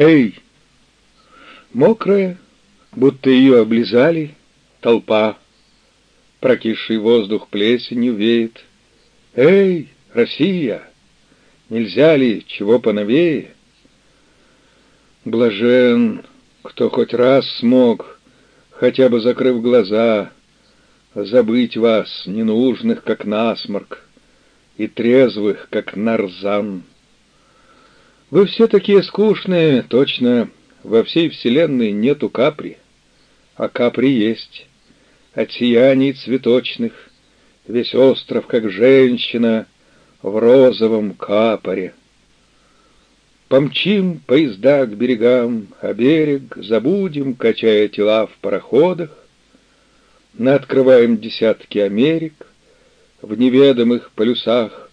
Эй! Мокрая, будто ее облизали, толпа. Прокисший воздух плесенью веет. Эй, Россия! Нельзя ли чего поновее? Блажен, кто хоть раз смог, хотя бы закрыв глаза, забыть вас, ненужных, как насморк, и трезвых, как нарзан. Вы все такие скучные, точно, во всей вселенной нету капри, а капри есть. От сияний цветочных весь остров, как женщина, в розовом капоре. Помчим поезда к берегам, а берег забудем, качая тела в пароходах. Наоткрываем десятки Америк в неведомых полюсах.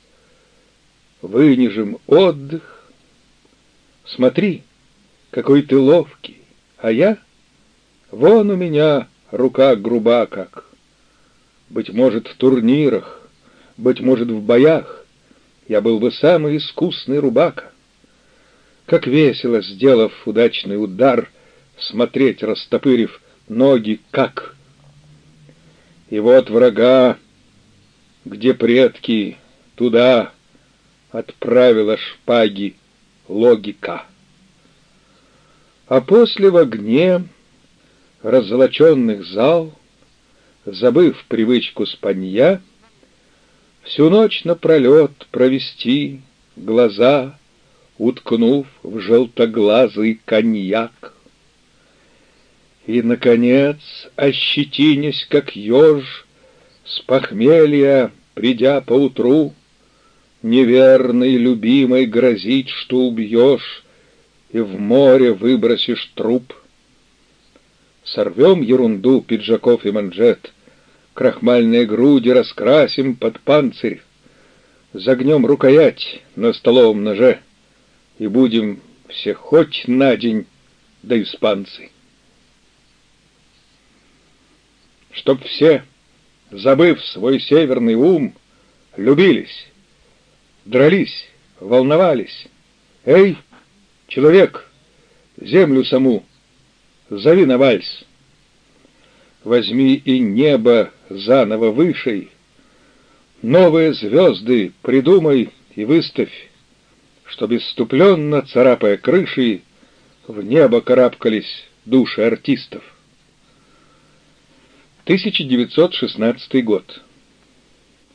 Вынижем отдых. Смотри, какой ты ловкий, а я? Вон у меня рука груба как. Быть может, в турнирах, быть может, в боях я был бы самый искусный рубака. Как весело, сделав удачный удар, смотреть, растопырив ноги, как. И вот врага, где предки, туда отправила шпаги логика. А после в огне раззолоченных зал, забыв привычку спанья, всю ночь напролет провести глаза уткнув в желтоглазый коньяк. И, наконец, ощетинясь, как еж, с похмелья, придя поутру, неверной любимой грозить, что убьешь, и в море выбросишь труп. Сорвем ерунду пиджаков и манжет, крахмальные груди раскрасим под панцирь, загнем рукоять на столовом ноже — и будем все хоть на день, да испанцы. Чтоб все, забыв свой северный ум, любились, дрались, волновались. Эй, человек, землю саму, зови на вальс. Возьми и небо заново вышей, новые звезды придумай и выставь что бесступленно, царапая крыши, в небо карабкались души артистов. 1916 год.